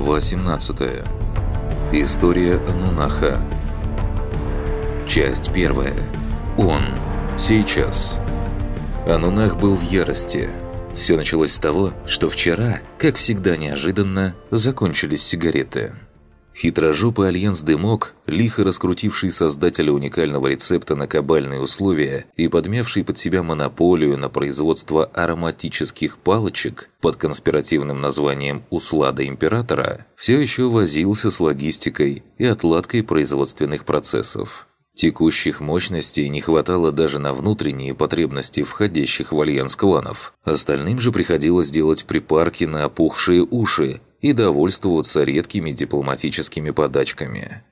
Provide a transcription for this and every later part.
Глава 17. История Анунаха. Часть 1. Он. Сейчас. Анунах был в ярости. Все началось с того, что вчера, как всегда неожиданно, закончились сигареты. Хитрожопый альянс «Дымок», лихо раскрутивший создателя уникального рецепта на кабальные условия и подмявший под себя монополию на производство ароматических палочек под конспиративным названием «Услада Императора», все еще возился с логистикой и отладкой производственных процессов. Текущих мощностей не хватало даже на внутренние потребности входящих в альянс кланов. Остальным же приходилось делать припарки на опухшие уши и довольствоваться редкими дипломатическими подачками.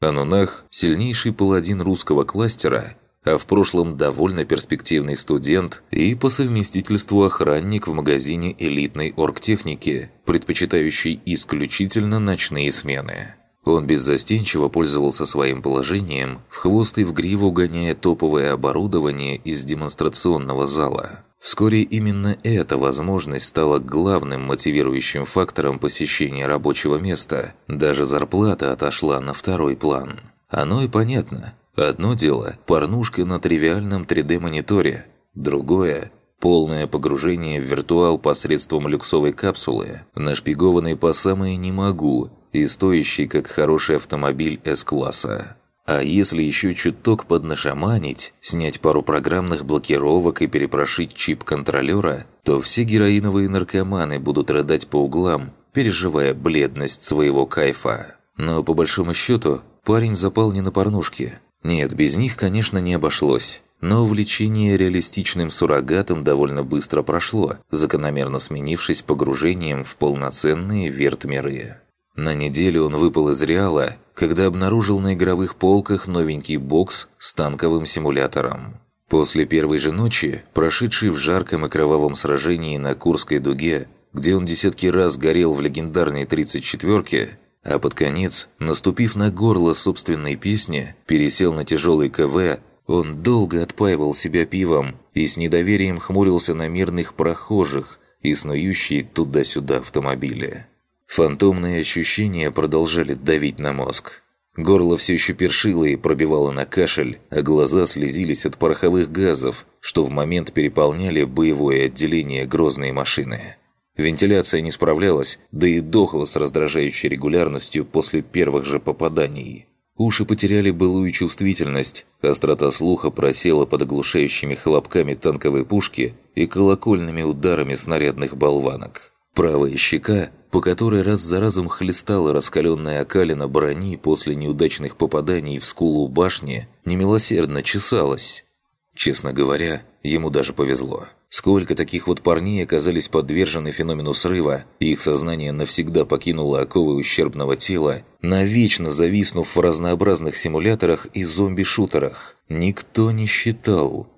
Анунах – сильнейший паладин русского кластера, а в прошлом довольно перспективный студент и по совместительству охранник в магазине элитной оргтехники, предпочитающий исключительно ночные смены. Он беззастенчиво пользовался своим положением, в хвост и в гриву гоняя топовое оборудование из демонстрационного зала. Вскоре именно эта возможность стала главным мотивирующим фактором посещения рабочего места. Даже зарплата отошла на второй план. Оно и понятно. Одно дело – порнушка на тривиальном 3D-мониторе. Другое – полное погружение в виртуал посредством люксовой капсулы, нашпигованной по самое «не могу» и стоящий как хороший автомобиль С-класса. А если еще чуток поднашаманить, снять пару программных блокировок и перепрошить чип контролера, то все героиновые наркоманы будут рыдать по углам, переживая бледность своего кайфа. Но по большому счету, парень запал не на порнушке. Нет, без них, конечно, не обошлось. Но увлечение реалистичным суррогатом довольно быстро прошло, закономерно сменившись погружением в полноценные вертмиры. На неделю он выпал из Реала, когда обнаружил на игровых полках новенький бокс с танковым симулятором. После первой же ночи, прошедшей в жарком и кровавом сражении на Курской дуге, где он десятки раз горел в легендарной 34-ке, а под конец, наступив на горло собственной песни, пересел на тяжелый КВ, он долго отпаивал себя пивом и с недоверием хмурился на мирных прохожих и снующие туда-сюда автомобили. Фантомные ощущения продолжали давить на мозг. Горло все еще першило и пробивало на кашель, а глаза слезились от пороховых газов, что в момент переполняли боевое отделение грозной машины. Вентиляция не справлялась, да и дохла с раздражающей регулярностью после первых же попаданий. Уши потеряли былую чувствительность, острота слуха просела под оглушающими хлопками танковой пушки и колокольными ударами снарядных болванок. Правая щека, по которой раз за разом хлестала раскаленная окалина брони после неудачных попаданий в скулу башни, немилосердно чесалась. Честно говоря, ему даже повезло. Сколько таких вот парней оказались подвержены феномену срыва, и их сознание навсегда покинуло оковы ущербного тела, навечно зависнув в разнообразных симуляторах и зомби-шутерах. Никто не считал,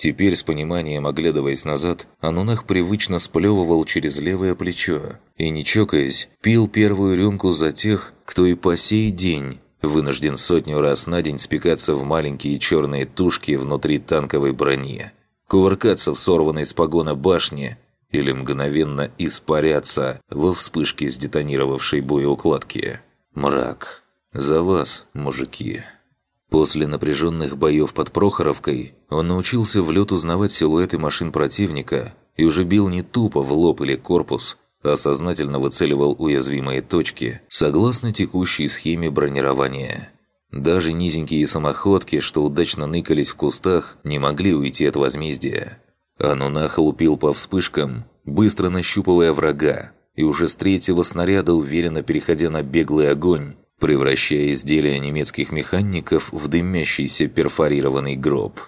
Теперь, с пониманием оглядываясь назад, Анунах привычно сплевывал через левое плечо и, не чокаясь, пил первую рюмку за тех, кто и по сей день вынужден сотню раз на день спекаться в маленькие черные тушки внутри танковой брони, кувыркаться в сорванной с погона башне или мгновенно испаряться во вспышке сдетонировавшей боеукладки. Мрак. За вас, мужики. После напряженных боев под Прохоровкой он научился в лед узнавать силуэты машин противника и уже бил не тупо в лоб или корпус, а сознательно выцеливал уязвимые точки, согласно текущей схеме бронирования. Даже низенькие самоходки, что удачно ныкались в кустах, не могли уйти от возмездия. Анунах лупил по вспышкам, быстро нащупывая врага, и уже с третьего снаряда, уверенно переходя на беглый огонь, превращая изделия немецких механиков в дымящийся перфорированный гроб.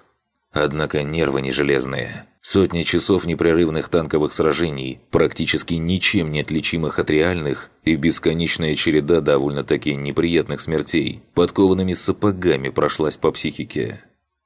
Однако нервы не железные. Сотни часов непрерывных танковых сражений, практически ничем не отличимых от реальных, и бесконечная череда довольно-таки неприятных смертей, подкованными сапогами прошлась по психике.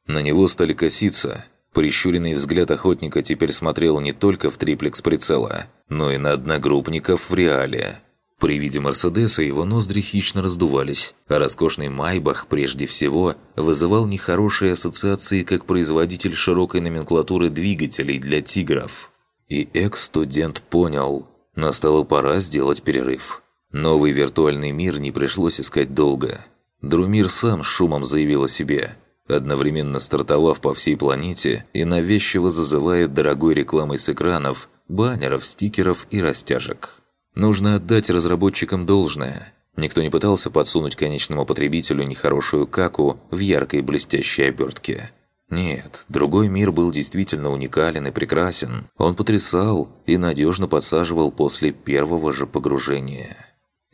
На него стали коситься. Прищуренный взгляд охотника теперь смотрел не только в триплекс прицела, но и на одногруппников в реале – при виде Мерседеса его ноздри хищно раздувались, а роскошный Майбах прежде всего вызывал нехорошие ассоциации как производитель широкой номенклатуры двигателей для «Тигров». И экс-студент понял, настала пора сделать перерыв. Новый виртуальный мир не пришлось искать долго. Друмир сам шумом заявил о себе, одновременно стартовав по всей планете и навязчиво зазывает дорогой рекламой с экранов, баннеров, стикеров и растяжек. Нужно отдать разработчикам должное. Никто не пытался подсунуть конечному потребителю нехорошую каку в яркой блестящей обертке. Нет, другой мир был действительно уникален и прекрасен. Он потрясал и надежно подсаживал после первого же погружения.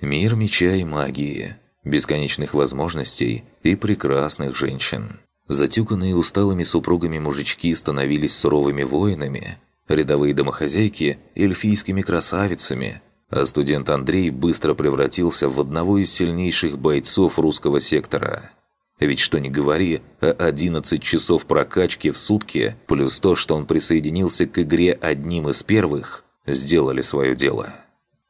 Мир меча и магии, бесконечных возможностей и прекрасных женщин. Затюканные усталыми супругами мужички становились суровыми воинами, рядовые домохозяйки – эльфийскими красавицами, а студент Андрей быстро превратился в одного из сильнейших бойцов русского сектора – ведь что ни говори, а 11 часов прокачки в сутки, плюс то, что он присоединился к игре одним из первых, сделали свое дело.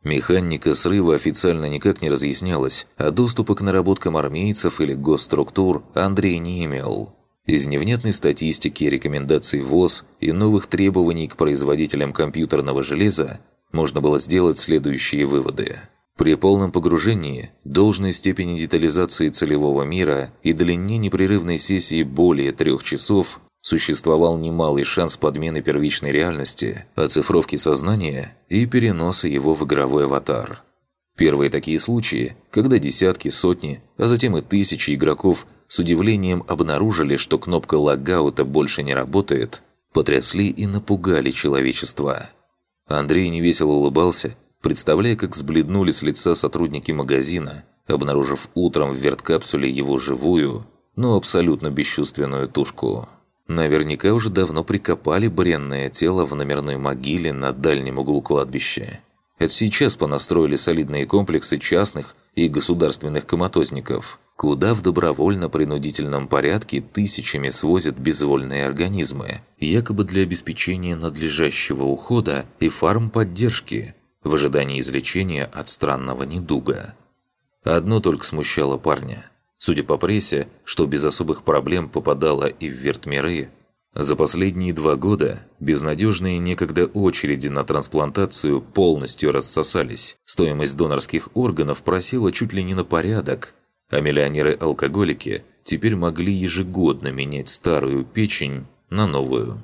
Механика срыва официально никак не разъяснялась, а доступа к наработкам армейцев или госструктур Андрей не имел. Из невнятной статистики, рекомендаций ВОЗ и новых требований к производителям компьютерного железа можно было сделать следующие выводы – при полном погружении, должной степени детализации целевого мира и длине непрерывной сессии более трех часов существовал немалый шанс подмены первичной реальности, оцифровки сознания и переноса его в игровой аватар. Первые такие случаи, когда десятки, сотни, а затем и тысячи игроков с удивлением обнаружили, что кнопка логаута больше не работает, потрясли и напугали человечество. Андрей невесело улыбался представляя, как сбледнули с лица сотрудники магазина, обнаружив утром в верткапсуле его живую, но абсолютно бесчувственную тушку. Наверняка уже давно прикопали бренное тело в номерной могиле на дальнем углу кладбища. Это сейчас понастроили солидные комплексы частных и государственных коматозников, куда в добровольно-принудительном порядке тысячами свозят безвольные организмы, якобы для обеспечения надлежащего ухода и фармподдержки, в ожидании излечения от странного недуга. Одно только смущало парня. Судя по прессе, что без особых проблем попадало и в вертмиры, за последние два года безнадежные некогда очереди на трансплантацию полностью рассосались. Стоимость донорских органов просела чуть ли не на порядок, а миллионеры-алкоголики теперь могли ежегодно менять старую печень на новую.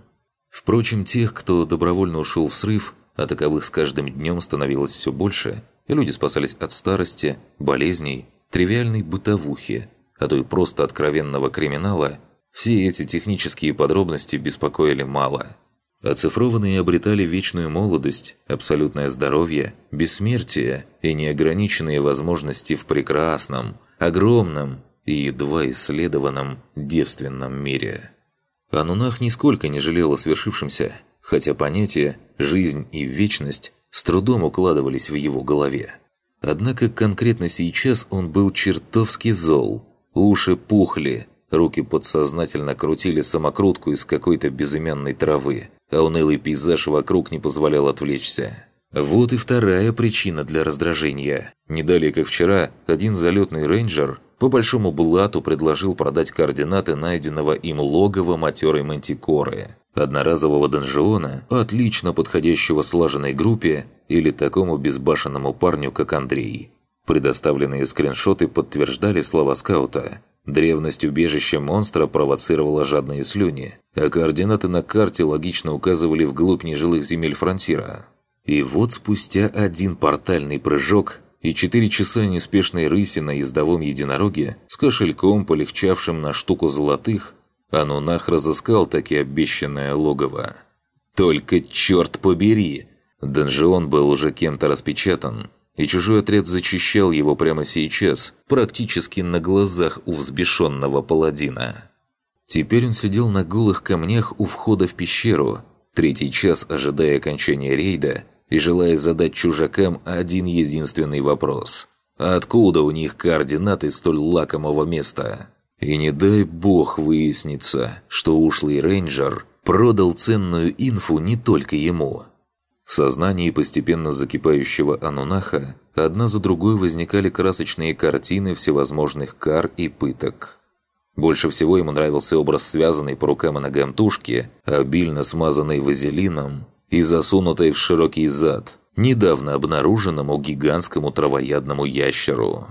Впрочем, тех, кто добровольно ушел в срыв, а таковых с каждым днем становилось все больше, и люди спасались от старости, болезней, тривиальной бытовухи, а то и просто откровенного криминала, все эти технические подробности беспокоили мало. Оцифрованные обретали вечную молодость, абсолютное здоровье, бессмертие и неограниченные возможности в прекрасном, огромном и едва исследованном девственном мире. Анунах нисколько не жалел о свершившемся – хотя понятия «жизнь» и «вечность» с трудом укладывались в его голове. Однако конкретно сейчас он был чертовски зол. Уши пухли, руки подсознательно крутили самокрутку из какой-то безымянной травы, а унылый пейзаж вокруг не позволял отвлечься. Вот и вторая причина для раздражения. Не далее, как вчера, один залетный рейнджер по большому блату предложил продать координаты найденного им логова матерой мантикоры одноразового донжиона, отлично подходящего слаженной группе или такому безбашенному парню, как Андрей. Предоставленные скриншоты подтверждали слова скаута. Древность убежища монстра провоцировала жадные слюни, а координаты на карте логично указывали вглубь нежилых земель фронтира. И вот спустя один портальный прыжок и четыре часа неспешной рыси на ездовом единороге с кошельком, полегчавшим на штуку золотых, Анунах разыскал таки обещанное логово. Только черт побери! Донжион был уже кем-то распечатан, и чужой отряд зачищал его прямо сейчас, практически на глазах у взбешенного паладина. Теперь он сидел на голых камнях у входа в пещеру, третий час ожидая окончания рейда и желая задать чужакам один единственный вопрос. Откуда у них координаты столь лакомого места? И не дай бог выяснится, что ушлый рейнджер продал ценную инфу не только ему. В сознании постепенно закипающего Анунаха одна за другой возникали красочные картины всевозможных кар и пыток. Больше всего ему нравился образ связанной по рукам и ногам тушки, обильно смазанной вазелином и засунутой в широкий зад, недавно обнаруженному гигантскому травоядному ящеру.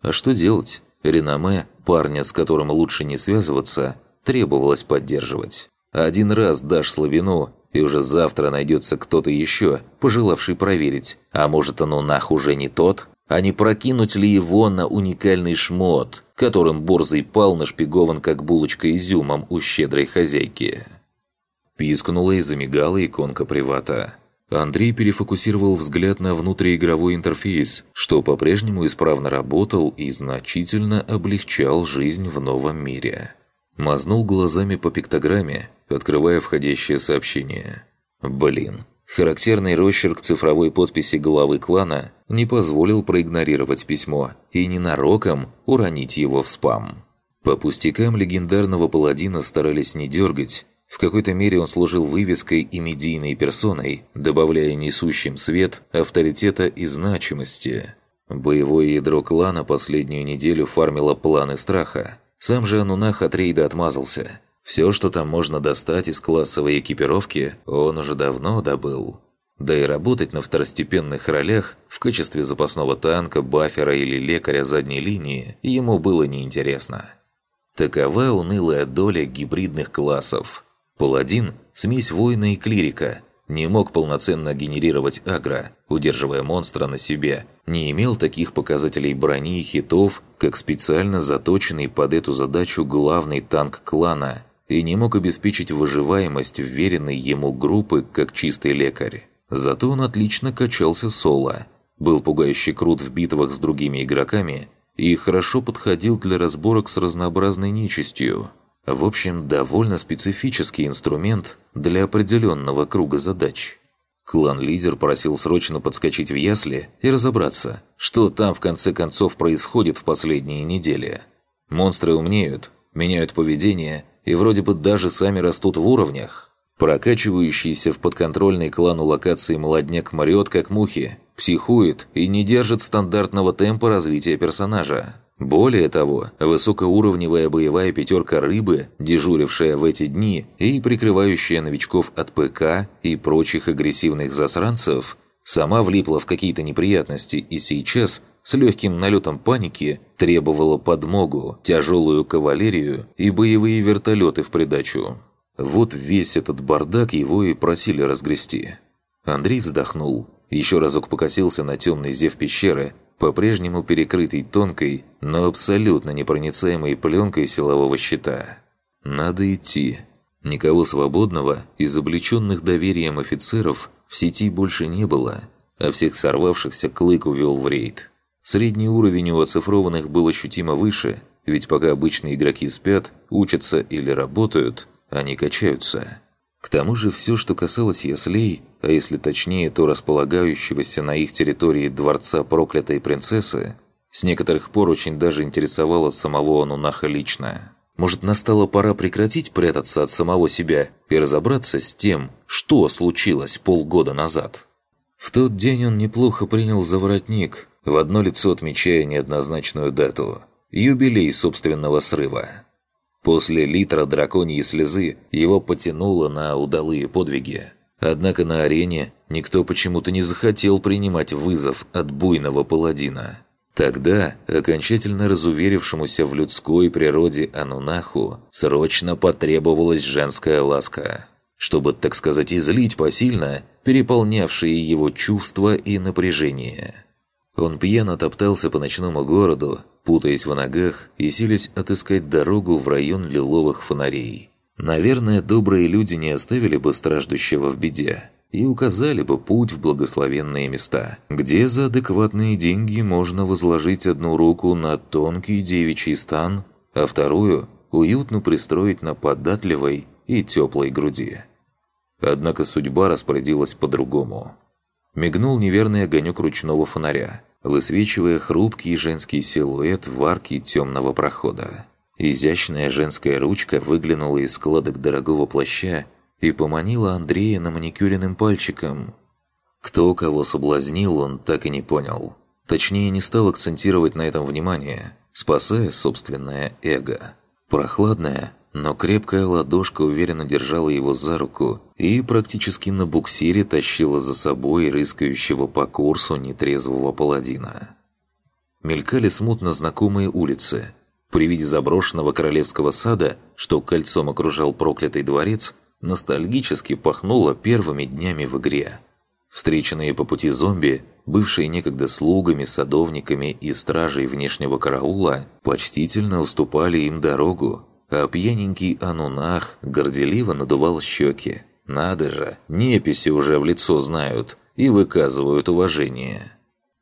А что делать? Реноме, парня, с которым лучше не связываться, требовалось поддерживать. Один раз дашь слабину, и уже завтра найдется кто-то еще, пожелавший проверить, а может оно нах уже не тот? А не прокинуть ли его на уникальный шмот, которым Борзый пал нашпигован как булочка изюмом у щедрой хозяйки? Пискнула и замигала иконка привата. Андрей перефокусировал взгляд на внутриигровой интерфейс, что по-прежнему исправно работал и значительно облегчал жизнь в новом мире. Мазнул глазами по пиктограмме, открывая входящее сообщение. Блин, характерный росчерк цифровой подписи главы клана не позволил проигнорировать письмо и ненароком уронить его в спам. По пустякам легендарного паладина старались не дергать, в какой-то мере он служил вывеской и медийной персоной, добавляя несущим свет авторитета и значимости. Боевое ядро клана последнюю неделю фармило планы страха. Сам же Анунах от рейда отмазался. Все, что там можно достать из классовой экипировки, он уже давно добыл. Да и работать на второстепенных ролях в качестве запасного танка, бафера или лекаря задней линии ему было неинтересно. Такова унылая доля гибридных классов – Паладин – смесь воина и клирика. Не мог полноценно генерировать агро, удерживая монстра на себе. Не имел таких показателей брони и хитов, как специально заточенный под эту задачу главный танк клана. И не мог обеспечить выживаемость вверенной ему группы, как чистый лекарь. Зато он отлично качался соло. Был пугающе крут в битвах с другими игроками и хорошо подходил для разборок с разнообразной нечистью – в общем, довольно специфический инструмент для определенного круга задач. Клан-лидер просил срочно подскочить в ясли и разобраться, что там в конце концов происходит в последние недели. Монстры умнеют, меняют поведение и вроде бы даже сами растут в уровнях. Прокачивающийся в подконтрольной клану локации молодняк мрет как мухи, психует и не держит стандартного темпа развития персонажа. Более того, высокоуровневая боевая пятерка рыбы, дежурившая в эти дни и прикрывающая новичков от ПК и прочих агрессивных засранцев, сама влипла в какие-то неприятности и сейчас с легким налетом паники требовала подмогу, тяжелую кавалерию и боевые вертолеты в придачу. Вот весь этот бардак его и просили разгрести. Андрей вздохнул, еще разок покосился на темный зев пещеры по-прежнему перекрытый тонкой, но абсолютно непроницаемой пленкой силового щита. Надо идти. Никого свободного из облеченных доверием офицеров в сети больше не было, а всех сорвавшихся Клык увел в рейд. Средний уровень у оцифрованных был ощутимо выше, ведь пока обычные игроки спят, учатся или работают, они качаются. К тому же все, что касалось яслей, а если точнее, то располагающегося на их территории дворца проклятой принцессы, с некоторых пор очень даже интересовало самого Анунаха лично. Может, настала пора прекратить прятаться от самого себя и разобраться с тем, что случилось полгода назад? В тот день он неплохо принял за воротник, в одно лицо отмечая неоднозначную дату – юбилей собственного срыва. После литра драконьей слезы его потянуло на удалые подвиги. Однако на арене никто почему-то не захотел принимать вызов от буйного паладина. Тогда, окончательно разуверившемуся в людской природе Анунаху, срочно потребовалась женская ласка, чтобы, так сказать, излить посильно переполнявшие его чувства и напряжение. Он пьяно топтался по ночному городу, путаясь в ногах и силясь отыскать дорогу в район лиловых фонарей. Наверное, добрые люди не оставили бы страждущего в беде и указали бы путь в благословенные места, где за адекватные деньги можно возложить одну руку на тонкий девичий стан, а вторую уютно пристроить на податливой и теплой груди. Однако судьба распорядилась по-другому. Мигнул неверный огонек ручного фонаря – высвечивая хрупкий женский силуэт в арке темного прохода. Изящная женская ручка выглянула из складок дорогого плаща и поманила Андрея на маникюренным пальчиком. Кто кого соблазнил, он так и не понял. Точнее, не стал акцентировать на этом внимание, спасая собственное эго. Прохладная, но крепкая ладошка уверенно держала его за руку и практически на буксире тащила за собой рыскающего по курсу нетрезвого паладина. Мелькали смутно знакомые улицы. При виде заброшенного королевского сада, что кольцом окружал проклятый дворец, ностальгически пахнуло первыми днями в игре. Встреченные по пути зомби, бывшие некогда слугами, садовниками и стражей внешнего караула, почтительно уступали им дорогу, а пьяненький Анунах горделиво надувал щеки. Надо же, неписи уже в лицо знают и выказывают уважение.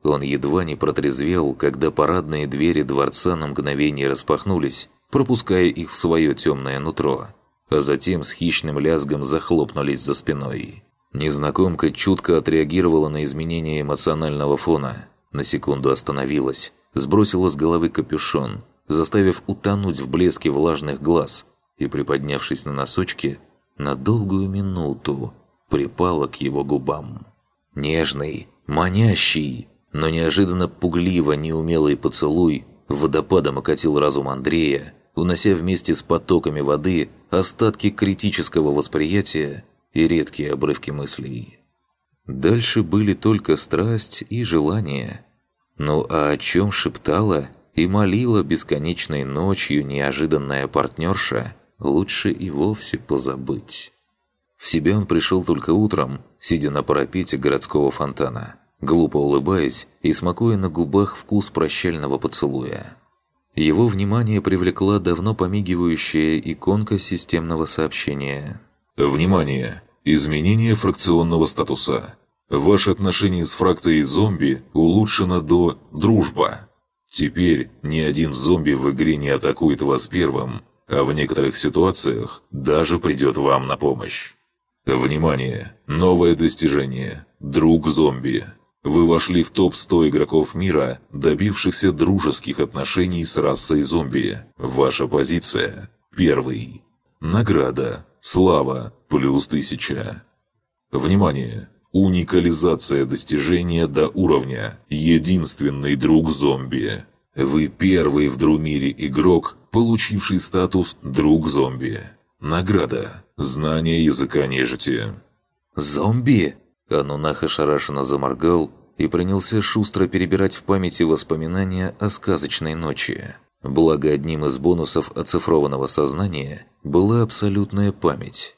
Он едва не протрезвел, когда парадные двери дворца на мгновение распахнулись, пропуская их в свое темное нутро, а затем с хищным лязгом захлопнулись за спиной. Незнакомка чутко отреагировала на изменение эмоционального фона. На секунду остановилась, сбросила с головы капюшон, заставив утонуть в блеске влажных глаз и, приподнявшись на носочки, на долгую минуту припала к его губам. Нежный, манящий, но неожиданно пугливо неумелый поцелуй водопадом окатил разум Андрея, унося вместе с потоками воды остатки критического восприятия и редкие обрывки мыслей. Дальше были только страсть и желание. Ну а о чем шептала и молила бесконечной ночью неожиданная партнерша, лучше и вовсе позабыть. В себя он пришел только утром, сидя на парапете городского фонтана, глупо улыбаясь и смакуя на губах вкус прощального поцелуя. Его внимание привлекла давно помигивающая иконка системного сообщения. «Внимание! Изменение фракционного статуса. Ваше отношение с фракцией зомби улучшено до «дружба». Теперь ни один зомби в игре не атакует вас первым, а в некоторых ситуациях даже придет вам на помощь. Внимание! Новое достижение. Друг зомби. Вы вошли в топ-100 игроков мира, добившихся дружеских отношений с расой зомби. Ваша позиция – первый. Награда. Слава. Плюс тысяча. Внимание! Уникализация достижения до уровня «Единственный друг зомби». Вы первый в Друмире игрок, получивший статус «Друг зомби». Награда. Знание языка нежити. «Зомби?» Анунах ошарашенно заморгал и принялся шустро перебирать в памяти воспоминания о сказочной ночи. Благо, одним из бонусов оцифрованного сознания была абсолютная память.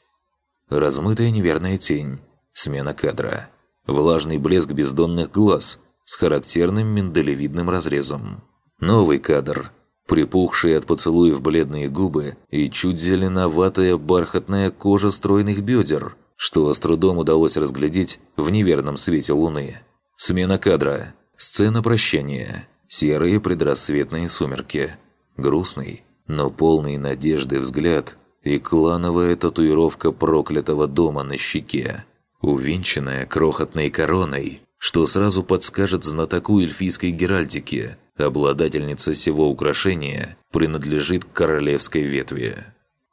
Размытая неверная тень, Смена кадра. Влажный блеск бездонных глаз с характерным миндалевидным разрезом. Новый кадр. Припухшие от поцелуев бледные губы и чуть зеленоватая бархатная кожа стройных бедер, что с трудом удалось разглядеть в неверном свете луны. Смена кадра. Сцена прощания. Серые предрассветные сумерки. Грустный, но полный надежды взгляд и клановая татуировка проклятого дома на щеке увенчанная крохотной короной, что сразу подскажет знатоку эльфийской геральдики. Обладательница всего украшения принадлежит королевской ветви.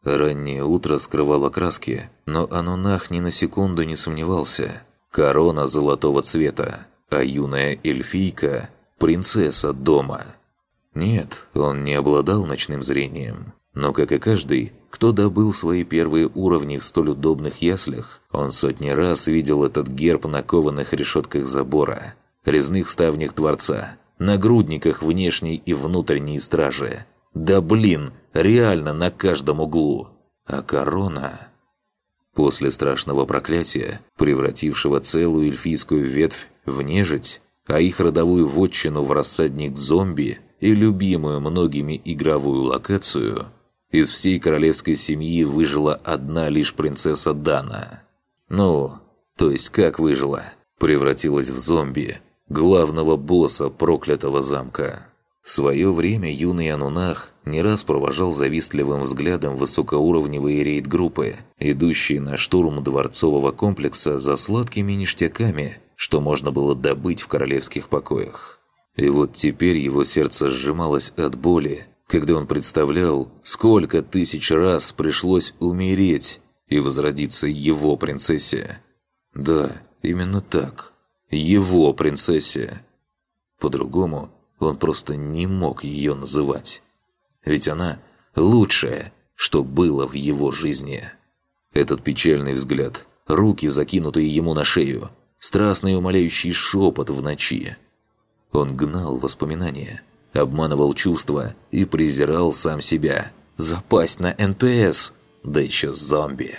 Раннее утро скрывало краски, но Анунах ни на секунду не сомневался. Корона золотого цвета, а юная эльфийка – принцесса дома. Нет, он не обладал ночным зрением, но, как и каждый, кто добыл свои первые уровни в столь удобных яслях, он сотни раз видел этот герб на кованых решетках забора, резных ставнях дворца, нагрудниках внешней и внутренней стражи. Да блин, реально на каждом углу. А корона... После страшного проклятия, превратившего целую эльфийскую ветвь в нежить, а их родовую вотчину в рассадник зомби и любимую многими игровую локацию – из всей королевской семьи выжила одна лишь принцесса Дана. Ну, то есть как выжила? Превратилась в зомби, главного босса проклятого замка. В свое время юный Анунах не раз провожал завистливым взглядом высокоуровневые рейд-группы, идущие на штурм дворцового комплекса за сладкими ништяками, что можно было добыть в королевских покоях. И вот теперь его сердце сжималось от боли, когда он представлял, сколько тысяч раз пришлось умереть и возродиться его принцессе. Да, именно так. Его принцессе. По-другому он просто не мог ее называть. Ведь она лучшая, что было в его жизни. Этот печальный взгляд, руки, закинутые ему на шею, страстный умоляющий шепот в ночи. Он гнал воспоминания, обманывал чувства и презирал сам себя. Запасть на НПС, да еще зомби.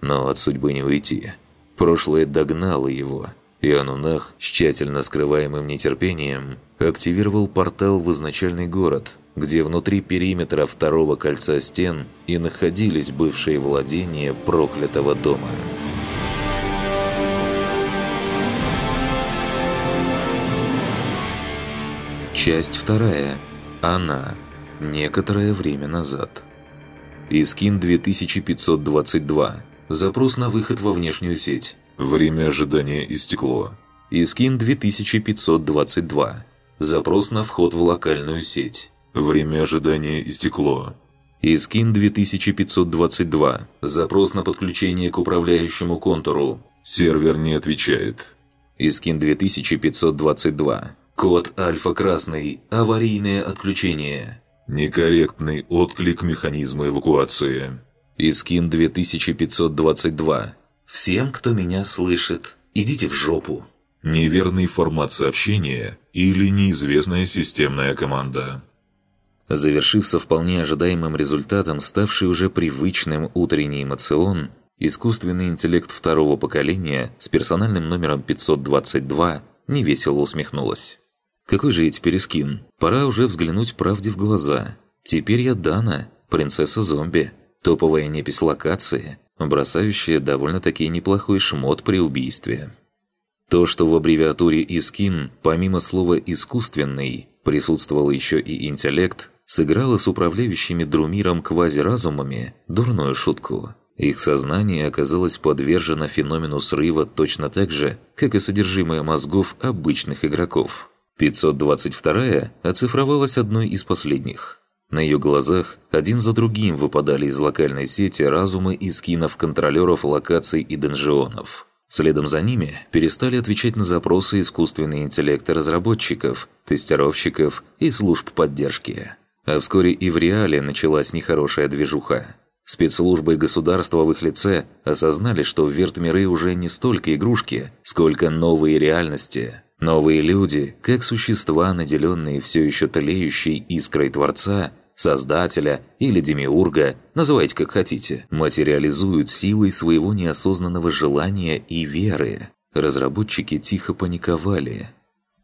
Но от судьбы не уйти. Прошлое догнало его, и Анунах с тщательно скрываемым нетерпением активировал портал в изначальный город, где внутри периметра второго кольца стен и находились бывшие владения проклятого дома. Часть вторая. Она. Некоторое время назад. Искин 2522. Запрос на выход во внешнюю сеть. Время ожидания истекло. Искин 2522. Запрос на вход в локальную сеть. Время ожидания истекло. Искин 2522. Запрос на подключение к управляющему контуру. Сервер не отвечает. Искин 2522. Код Альфа-Красный. Аварийное отключение. Некорректный отклик механизма эвакуации. Искин 2522. Всем, кто меня слышит, идите в жопу. Неверный формат сообщения или неизвестная системная команда. Завершив со вполне ожидаемым результатом, ставший уже привычным утренний эмоцион, искусственный интеллект второго поколения с персональным номером 522 невесело усмехнулась. Какой же я теперь скин? Пора уже взглянуть правде в глаза. Теперь я Дана, принцесса-зомби, топовая непись локации, бросающая довольно-таки неплохой шмот при убийстве. То, что в аббревиатуре «Искин» помимо слова «искусственный» присутствовал еще и интеллект, сыграло с управляющими Друмиром квазиразумами дурную шутку. Их сознание оказалось подвержено феномену срыва точно так же, как и содержимое мозгов обычных игроков. 522-я оцифровалась одной из последних. На ее глазах один за другим выпадали из локальной сети разумы и скинов контролеров локаций и донжионов. Следом за ними перестали отвечать на запросы искусственные интеллекты разработчиков, тестировщиков и служб поддержки. А вскоре и в реале началась нехорошая движуха. Спецслужбы государства в их лице осознали, что вертмиры уже не столько игрушки, сколько новые реальности. Новые люди, как существа, наделенные все еще тлеющей искрой Творца, Создателя или Демиурга, называйте как хотите, материализуют силой своего неосознанного желания и веры. Разработчики тихо паниковали.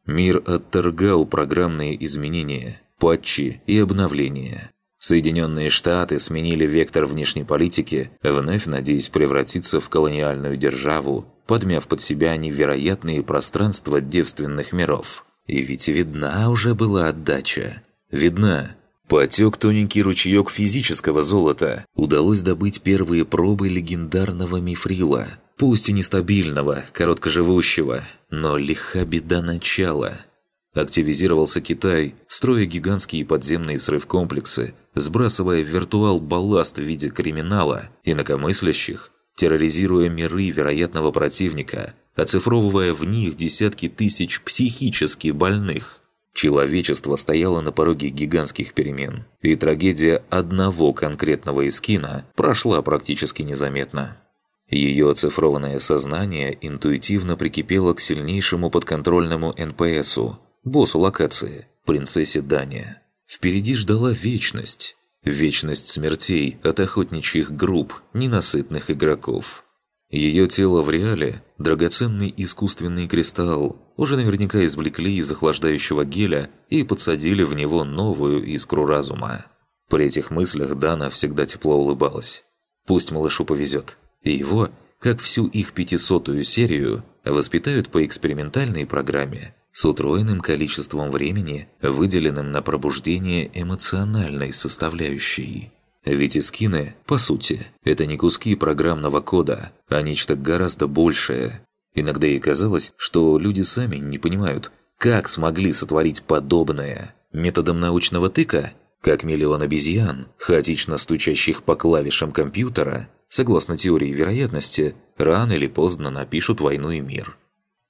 Мир отторгал программные изменения, патчи и обновления. Соединенные Штаты сменили вектор внешней политики, вновь надеясь превратиться в колониальную державу, подмяв под себя невероятные пространства девственных миров. И ведь видна уже была отдача. Видна. Потек тоненький ручеек физического золота. Удалось добыть первые пробы легендарного мифрила. Пусть и нестабильного, короткоживущего, но лиха беда начала – Активизировался Китай, строя гигантские подземные срыв-комплексы, сбрасывая в виртуал балласт в виде криминала, инакомыслящих, терроризируя миры вероятного противника, оцифровывая в них десятки тысяч психически больных. Человечество стояло на пороге гигантских перемен, и трагедия одного конкретного эскина прошла практически незаметно. Ее оцифрованное сознание интуитивно прикипело к сильнейшему подконтрольному НПСу – боссу локации, принцессе Дания. Впереди ждала вечность. Вечность смертей от охотничьих групп ненасытных игроков. Ее тело в реале – драгоценный искусственный кристалл, уже наверняка извлекли из охлаждающего геля и подсадили в него новую искру разума. При этих мыслях Дана всегда тепло улыбалась. Пусть малышу повезет. И его, как всю их пятисотую серию, воспитают по экспериментальной программе – с утроенным количеством времени, выделенным на пробуждение эмоциональной составляющей. Ведь эскины, по сути, это не куски программного кода, а нечто гораздо большее. Иногда ей казалось, что люди сами не понимают, как смогли сотворить подобное. Методом научного тыка, как миллион обезьян, хаотично стучащих по клавишам компьютера, согласно теории вероятности, рано или поздно напишут «Войну и мир».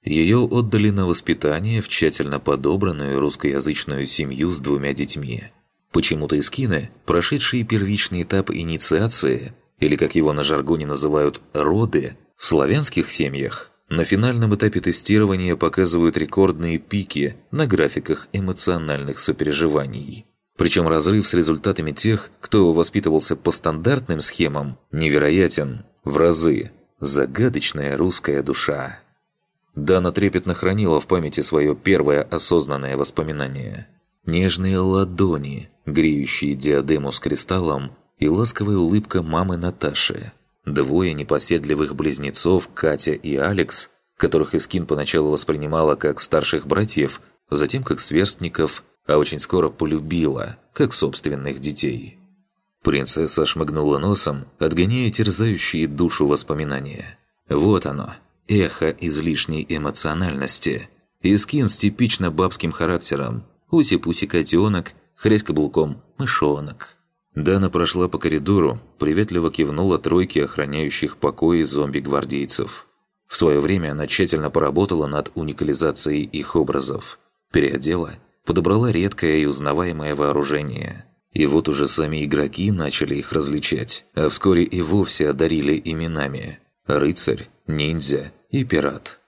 Ее отдали на воспитание в тщательно подобранную русскоязычную семью с двумя детьми. Почему-то искины, прошедшие первичный этап инициации, или как его на жаргоне называют «роды», в славянских семьях на финальном этапе тестирования показывают рекордные пики на графиках эмоциональных сопереживаний. Причем разрыв с результатами тех, кто воспитывался по стандартным схемам, невероятен в разы. Загадочная русская душа. Дана трепетно хранила в памяти свое первое осознанное воспоминание. Нежные ладони, греющие диадему с кристаллом и ласковая улыбка мамы Наташи. Двое непоседливых близнецов, Катя и Алекс, которых Искин поначалу воспринимала как старших братьев, затем как сверстников, а очень скоро полюбила, как собственных детей. Принцесса шмыгнула носом, отгоняя терзающие душу воспоминания. Вот оно, эхо излишней эмоциональности. Искин с типично бабским характером. Уси-пуси котенок, хрясь каблуком, мышонок. Дана прошла по коридору, приветливо кивнула тройке охраняющих покои зомби-гвардейцев. В свое время она тщательно поработала над уникализацией их образов. Переодела, подобрала редкое и узнаваемое вооружение. И вот уже сами игроки начали их различать, а вскоре и вовсе одарили именами рыцарь, ниндзя и пират.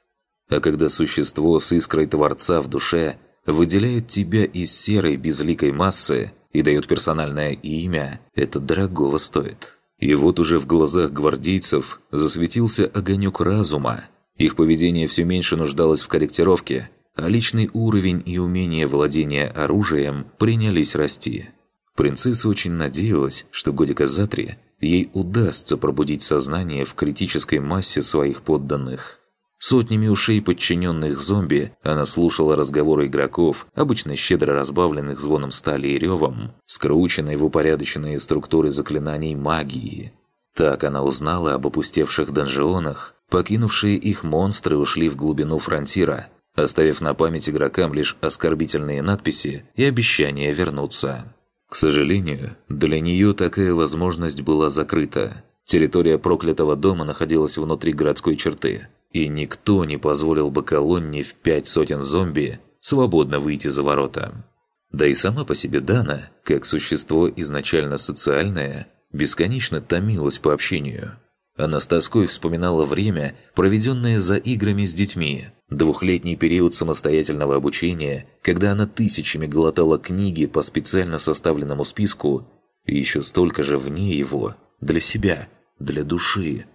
А когда существо с искрой Творца в душе выделяет тебя из серой безликой массы и дает персональное имя, это дорогого стоит. И вот уже в глазах гвардейцев засветился огонек разума. Их поведение все меньше нуждалось в корректировке, а личный уровень и умение владения оружием принялись расти. Принцесса очень надеялась, что годика за три ей удастся пробудить сознание в критической массе своих подданных. Сотнями ушей подчиненных зомби она слушала разговоры игроков, обычно щедро разбавленных звоном стали и ревом, скрученной в упорядоченные структуры заклинаний магии. Так она узнала об опустевших донжионах, покинувшие их монстры ушли в глубину фронтира, оставив на память игрокам лишь оскорбительные надписи и обещание вернуться. К сожалению, для нее такая возможность была закрыта. Территория проклятого дома находилась внутри городской черты, и никто не позволил бы колонне в пять сотен зомби свободно выйти за ворота. Да и сама по себе Дана, как существо изначально социальное, бесконечно томилась по общению – она с тоской вспоминала время, проведенное за играми с детьми. Двухлетний период самостоятельного обучения, когда она тысячами глотала книги по специально составленному списку, и еще столько же вне его, для себя, для души.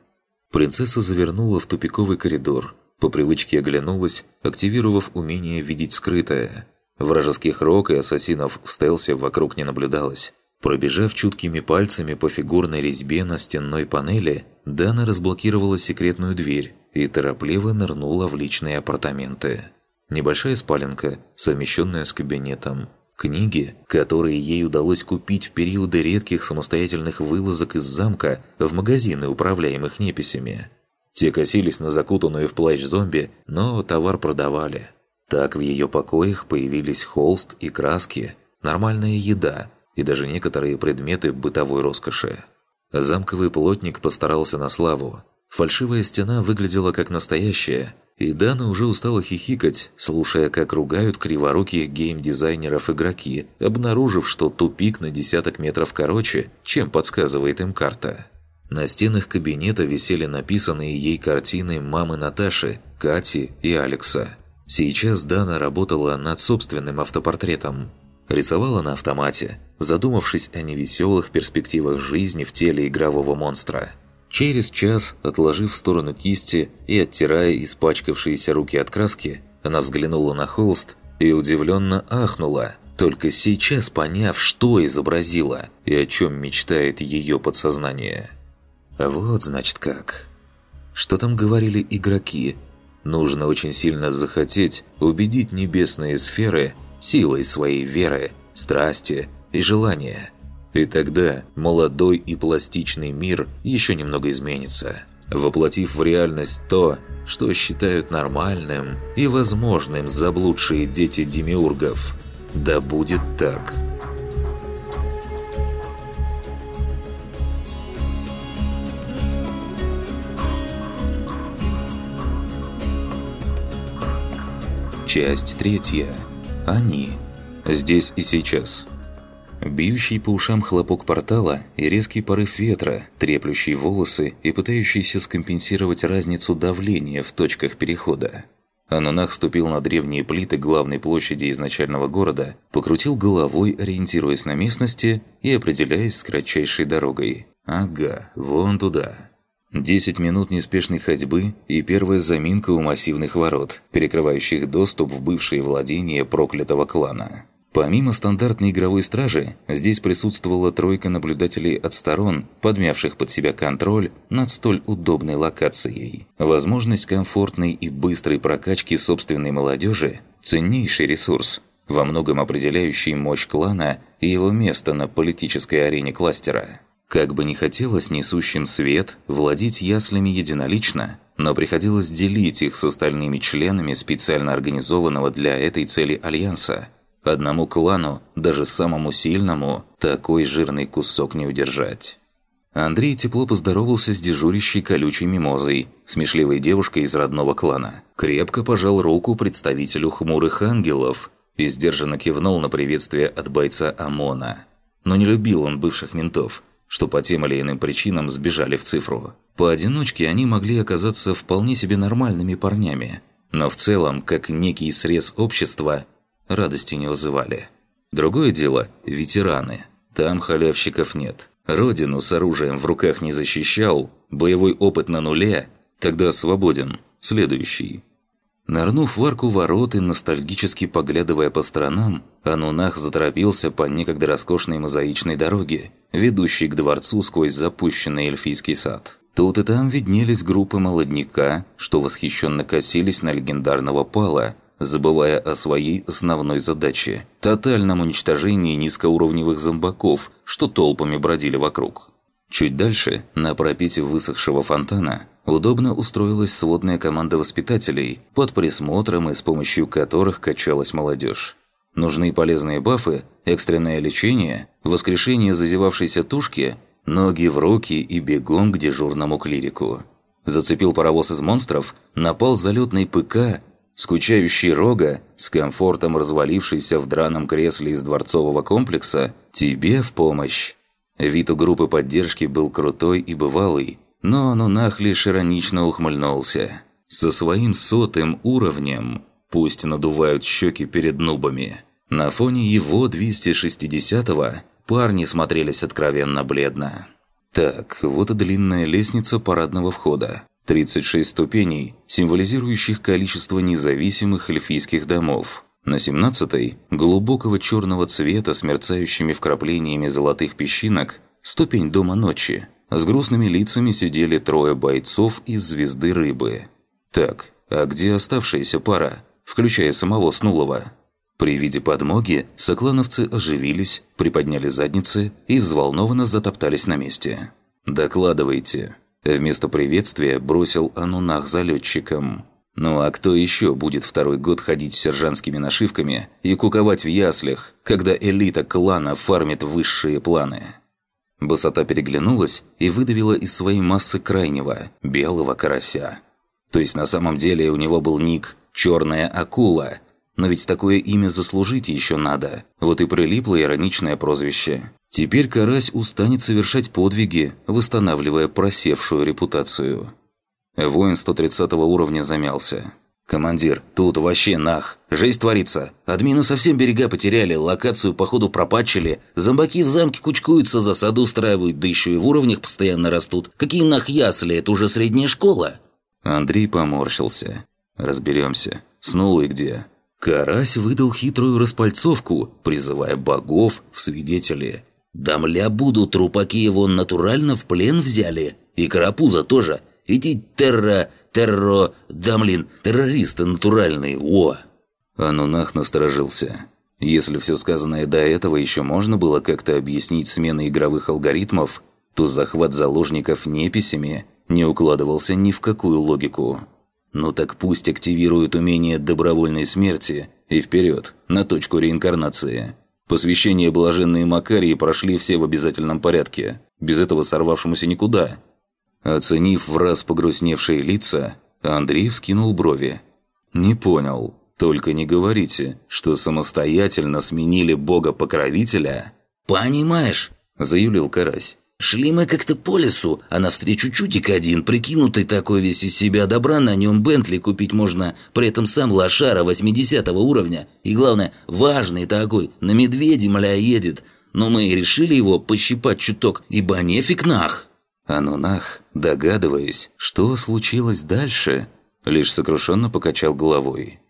Принцесса завернула в тупиковый коридор, по привычке оглянулась, активировав умение видеть скрытое. Вражеских рок и ассасинов в стелсе вокруг не наблюдалось. Пробежав чуткими пальцами по фигурной резьбе на стенной панели, Дана разблокировала секретную дверь и торопливо нырнула в личные апартаменты. Небольшая спаленка, совмещенная с кабинетом. Книги, которые ей удалось купить в периоды редких самостоятельных вылазок из замка в магазины, управляемых неписями. Те косились на закутанную в плащ зомби, но товар продавали. Так в ее покоях появились холст и краски, нормальная еда – и даже некоторые предметы бытовой роскоши. Замковый плотник постарался на славу. Фальшивая стена выглядела как настоящая, и Дана уже устала хихикать, слушая, как ругают криворуких геймдизайнеров игроки, обнаружив, что тупик на десяток метров короче, чем подсказывает им карта. На стенах кабинета висели написанные ей картины мамы Наташи, Кати и Алекса. Сейчас Дана работала над собственным автопортретом. Рисовала на автомате, задумавшись о невеселых перспективах жизни в теле игрового монстра. Через час, отложив в сторону кисти и оттирая испачкавшиеся руки от краски, она взглянула на холст и удивленно ахнула, только сейчас поняв, что изобразила и о чем мечтает ее подсознание. Вот значит как. Что там говорили игроки? Нужно очень сильно захотеть убедить небесные сферы – силой своей веры, страсти и желания. И тогда молодой и пластичный мир еще немного изменится, воплотив в реальность то, что считают нормальным и возможным заблудшие дети демиургов. Да будет так. Часть третья. Они. Здесь и сейчас. Бьющий по ушам хлопок портала и резкий порыв ветра, треплющий волосы и пытающийся скомпенсировать разницу давления в точках перехода. Анунах ступил на древние плиты главной площади изначального города, покрутил головой, ориентируясь на местности и определяясь с кратчайшей дорогой. «Ага, вон туда». Десять минут неспешной ходьбы и первая заминка у массивных ворот, перекрывающих доступ в бывшие владения проклятого клана. Помимо стандартной игровой стражи, здесь присутствовала тройка наблюдателей от сторон, подмявших под себя контроль над столь удобной локацией. Возможность комфортной и быстрой прокачки собственной молодежи – ценнейший ресурс, во многом определяющий мощь клана и его место на политической арене кластера. Как бы ни хотелось несущим свет владеть яслями единолично, но приходилось делить их с остальными членами специально организованного для этой цели альянса – Одному клану, даже самому сильному, такой жирный кусок не удержать. Андрей тепло поздоровался с дежурящей колючей мимозой, смешливой девушкой из родного клана. Крепко пожал руку представителю хмурых ангелов и сдержанно кивнул на приветствие от бойца ОМОНа. Но не любил он бывших ментов, что по тем или иным причинам сбежали в цифру. Поодиночке они могли оказаться вполне себе нормальными парнями, но в целом, как некий срез общества – радости не вызывали. Другое дело – ветераны. Там халявщиков нет. Родину с оружием в руках не защищал, боевой опыт на нуле, тогда свободен. Следующий. Нырнув в арку ворот и ностальгически поглядывая по сторонам, Анунах заторопился по некогда роскошной мозаичной дороге, ведущей к дворцу сквозь запущенный эльфийский сад. Тут и там виднелись группы молодняка, что восхищенно косились на легендарного пала – забывая о своей основной задаче – тотальном уничтожении низкоуровневых зомбаков, что толпами бродили вокруг. Чуть дальше, на пропите высохшего фонтана, удобно устроилась сводная команда воспитателей, под присмотром и с помощью которых качалась молодежь. Нужны полезные бафы, экстренное лечение, воскрешение зазевавшейся тушки, ноги в руки и бегом к дежурному клирику. Зацепил паровоз из монстров, напал залетный ПК Скучающий Рога, с комфортом развалившийся в драном кресле из дворцового комплекса, тебе в помощь. Вид у группы поддержки был крутой и бывалый, но Анунах лишь иронично ухмыльнулся. Со своим сотым уровнем, пусть надувают щеки перед нубами, на фоне его 260-го парни смотрелись откровенно бледно. Так, вот и длинная лестница парадного входа. 36 ступеней, символизирующих количество независимых эльфийских домов. На 17-й, глубокого черного цвета с мерцающими вкраплениями золотых песчинок, ступень Дома Ночи. С грустными лицами сидели трое бойцов из Звезды Рыбы. Так, а где оставшаяся пара, включая самого Снулова? При виде подмоги соклановцы оживились, приподняли задницы и взволнованно затоптались на месте. «Докладывайте», Вместо приветствия бросил Анунах залетчикам. Ну а кто еще будет второй год ходить с сержантскими нашивками и куковать в яслях, когда элита клана фармит высшие планы? Босота переглянулась и выдавила из своей массы крайнего, белого карася. То есть на самом деле у него был ник «Черная акула», но ведь такое имя заслужить еще надо. Вот и прилипло ироничное прозвище. Теперь Карась устанет совершать подвиги, восстанавливая просевшую репутацию. Воин 130 уровня замялся. «Командир, тут вообще нах. Жесть творится. Админы совсем берега потеряли, локацию походу пропатчили. Зомбаки в замке кучкуются, засаду устраивают, да еще и в уровнях постоянно растут. Какие нах ясли, это уже средняя школа?» Андрей поморщился. «Разберемся. Снулый где?» Карась выдал хитрую распальцовку, призывая богов в свидетели. «Дамля буду, трупаки его натурально в плен взяли. И Карапуза тоже. Эти терра... терро... дамлин, террористы натуральные, о!» Анунах насторожился. Если все сказанное до этого еще можно было как-то объяснить сменой игровых алгоритмов, то захват заложников неписями не укладывался ни в какую логику. Ну так пусть активируют умение добровольной смерти и вперед, на точку реинкарнации. Посвящение блаженные Макарии прошли все в обязательном порядке. Без этого сорвавшемуся никуда. Оценив в раз погрустневшие лица, Андрей вскинул брови. «Не понял. Только не говорите, что самостоятельно сменили бога-покровителя?» «Понимаешь», – заявил Карась. «Шли мы как-то по лесу, а навстречу чутик один, прикинутый такой весь из себя добра, на нем Бентли купить можно, при этом сам лошара 80 уровня. И главное, важный такой, на медведе, мля, едет. Но мы решили его пощипать чуток, ибо нефиг нах». Анунах, догадываясь, что случилось дальше, лишь сокрушенно покачал головой.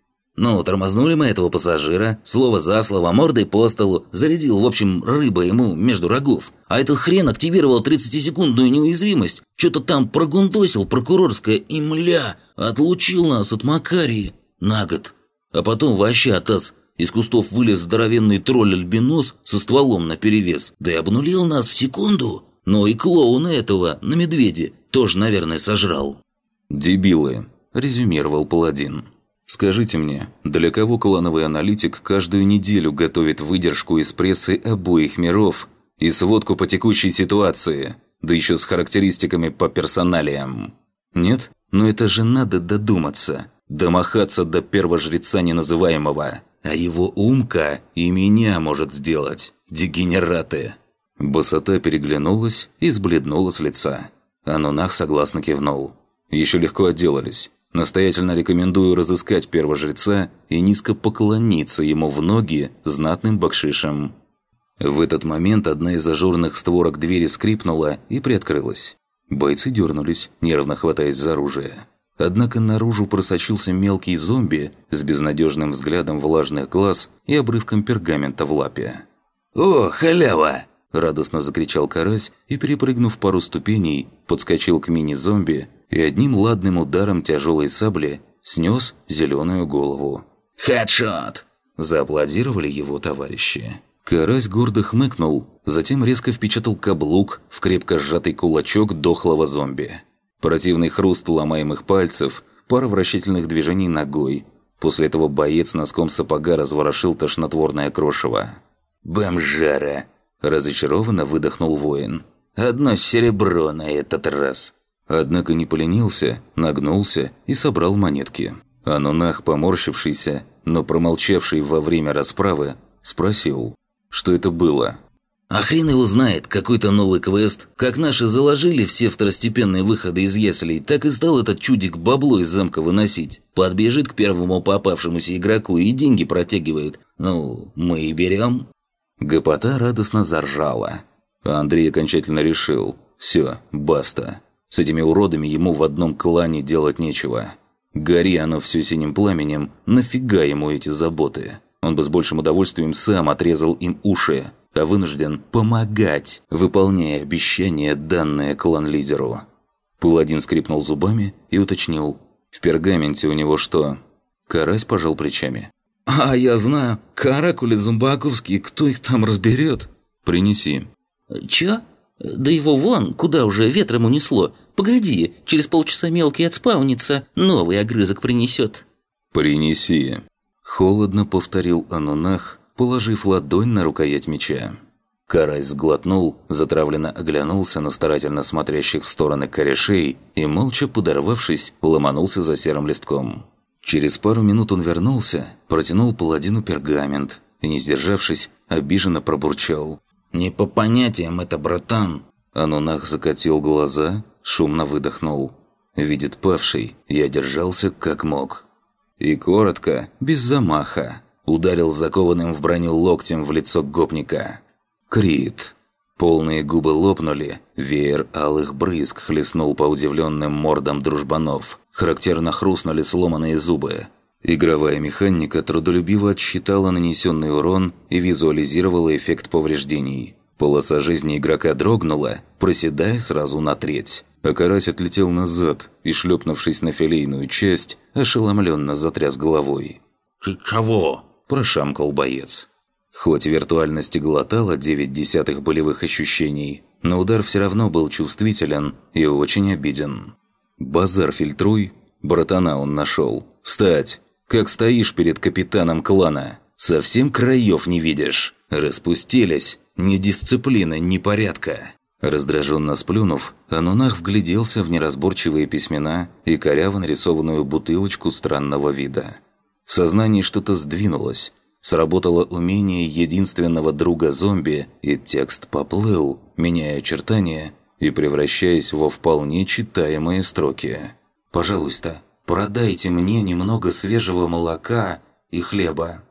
Ну, тормознули мы этого пассажира, слово за слово, мордой по столу, зарядил, в общем, рыба ему между рогов. А этот хрен активировал 30-секундную неуязвимость, что-то там прогундосил прокурорское и, мля, отлучил нас от Макарии на год. А потом вообще атас. Из кустов вылез здоровенный тролль-альбинос со стволом наперевес, да и обнулил нас в секунду. Но и клоуна этого на медведе тоже, наверное, сожрал. «Дебилы», – резюмировал паладин. Скажите мне, для кого клановый аналитик каждую неделю готовит выдержку из прессы обоих миров и сводку по текущей ситуации, да еще с характеристиками по персоналиям? Нет? Но это же надо додуматься, домахаться до первого жреца неназываемого. А его умка и меня может сделать. Дегенераты. Босота переглянулась и сбледнула с лица. Анунах согласно кивнул. Еще легко отделались. Настоятельно рекомендую разыскать первого жреца и низко поклониться ему в ноги знатным бакшишем. В этот момент одна из ажурных створок двери скрипнула и приоткрылась. Бойцы дернулись, нервно хватаясь за оружие. Однако наружу просочился мелкий зомби с безнадежным взглядом влажных глаз и обрывком пергамента в лапе. «О, халява!» – радостно закричал карась и, перепрыгнув пару ступеней, подскочил к мини-зомби и одним ладным ударом тяжелой сабли снес зеленую голову. «Хедшот!» – зааплодировали его товарищи. Карась гордо хмыкнул, затем резко впечатал каблук в крепко сжатый кулачок дохлого зомби. Противный хруст ломаемых пальцев, пара вращательных движений ногой. После этого боец носком сапога разворошил тошнотворное крошево. «Бомжара!» – разочарованно выдохнул воин. «Одно серебро на этот раз!» Однако не поленился, нагнулся и собрал монетки. Анунах, поморщившийся, но промолчавший во время расправы, спросил, что это было. «А хрен его знает, какой-то новый квест. Как наши заложили все второстепенные выходы из яслей, так и стал этот чудик бабло из замка выносить. Подбежит к первому попавшемуся игроку и деньги протягивает. Ну, мы и берем». Гопота радостно заржала. Андрей окончательно решил. «Все, баста. С этими уродами ему в одном клане делать нечего. Гори оно все синим пламенем, нафига ему эти заботы? Он бы с большим удовольствием сам отрезал им уши, а вынужден помогать, выполняя обещания, данное клан-лидеру. Паладин скрипнул зубами и уточнил. «В пергаменте у него что?» Карась пожал плечами. «А я знаю, каракули зумбаковские, кто их там разберет?» «Принеси». «Чё?» Да его вон, куда уже ветром унесло. Погоди, через полчаса мелкий отспаунится, новый огрызок принесет. «Принеси», – холодно повторил Анунах, положив ладонь на рукоять меча. Карась сглотнул, затравленно оглянулся на старательно смотрящих в стороны корешей и, молча подорвавшись, ломанулся за серым листком. Через пару минут он вернулся, протянул паладину пергамент и, не сдержавшись, обиженно пробурчал. «Не по понятиям это, братан!» Анунах закатил глаза, шумно выдохнул. Видит павший, я держался как мог. И коротко, без замаха, ударил закованным в броню локтем в лицо гопника. Крит. Полные губы лопнули, веер алых брызг хлестнул по удивленным мордам дружбанов. Характерно хрустнули сломанные зубы. Игровая механика трудолюбиво отсчитала нанесенный урон и визуализировала эффект повреждений. Полоса жизни игрока дрогнула, проседая сразу на треть. А карась отлетел назад и, шлепнувшись на филейную часть, ошеломленно затряс головой. «Ты кого?» – прошамкал боец. Хоть виртуальность и глотала девять десятых болевых ощущений, но удар все равно был чувствителен и очень обиден. «Базар фильтруй!» Братана он нашел. «Встать! Как стоишь перед капитаном клана? Совсем краев не видишь. Распустились. Ни дисциплины, ни порядка». Раздраженно сплюнув, Анунах вгляделся в неразборчивые письмена и коряво нарисованную бутылочку странного вида. В сознании что-то сдвинулось. Сработало умение единственного друга зомби, и текст поплыл, меняя очертания и превращаясь во вполне читаемые строки. «Пожалуйста, продайте мне немного свежего молока и хлеба».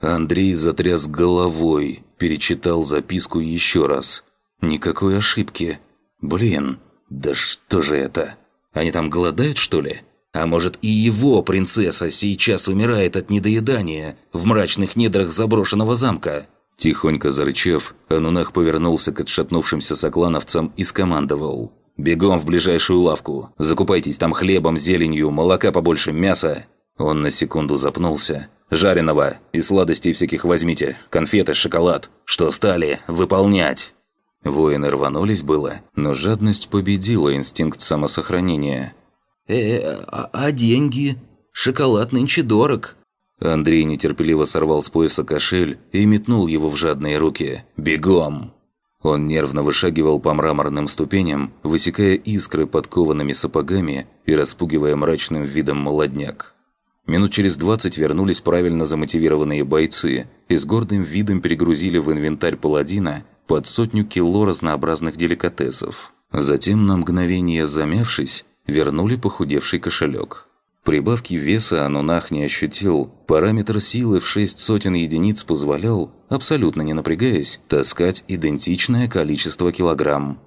Андрей затряс головой, перечитал записку еще раз. Никакой ошибки. Блин, да что же это? Они там голодают, что ли? А может и его принцесса сейчас умирает от недоедания в мрачных недрах заброшенного замка? Тихонько зарычав, Анунах повернулся к отшатнувшимся соклановцам и скомандовал. «Бегом в ближайшую лавку. Закупайтесь там хлебом, зеленью, молока побольше, мяса». Он на секунду запнулся. «Жареного и сладостей всяких возьмите. Конфеты, шоколад. Что стали? Выполнять!» Воины рванулись было, но жадность победила инстинкт самосохранения. «Э, а, а деньги? Шоколад нынче дорог!» Андрей нетерпеливо сорвал с пояса кошель и метнул его в жадные руки. «Бегом!» Он нервно вышагивал по мраморным ступеням, высекая искры подкованными сапогами и распугивая мрачным видом молодняк. Минут через двадцать вернулись правильно замотивированные бойцы и с гордым видом перегрузили в инвентарь паладина под сотню кило разнообразных деликатесов. Затем, на мгновение замявшись, вернули похудевший кошелек. Прибавки веса Анунах не ощутил, параметр силы в шесть сотен единиц позволял, абсолютно не напрягаясь, таскать идентичное количество килограмм.